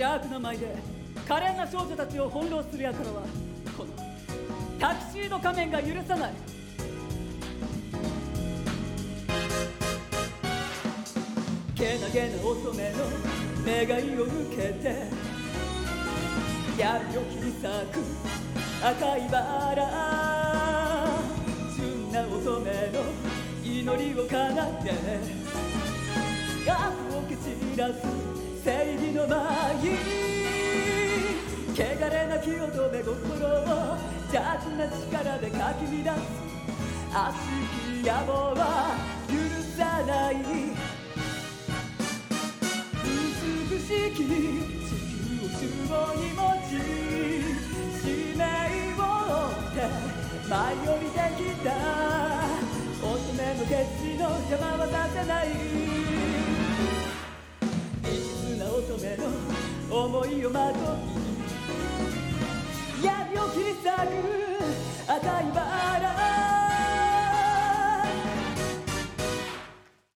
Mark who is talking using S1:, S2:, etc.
S1: 邪悪な舞で可憐な少女たちを翻弄する輩はこのタキシード仮面が許さない。けなげな乙女の願いを受けて闇を切り裂く赤いバラ純な乙女の祈りを叶って悪を蹴散らす正義の舞汚れなき乙女心を邪悪な力でかき乱す悪しき野望は許さない美しき地球を主語に持ち使命を追って舞い降りてきた乙女の決意の邪魔はさせない思いをまとい闇を切り裂く。赤いバラ。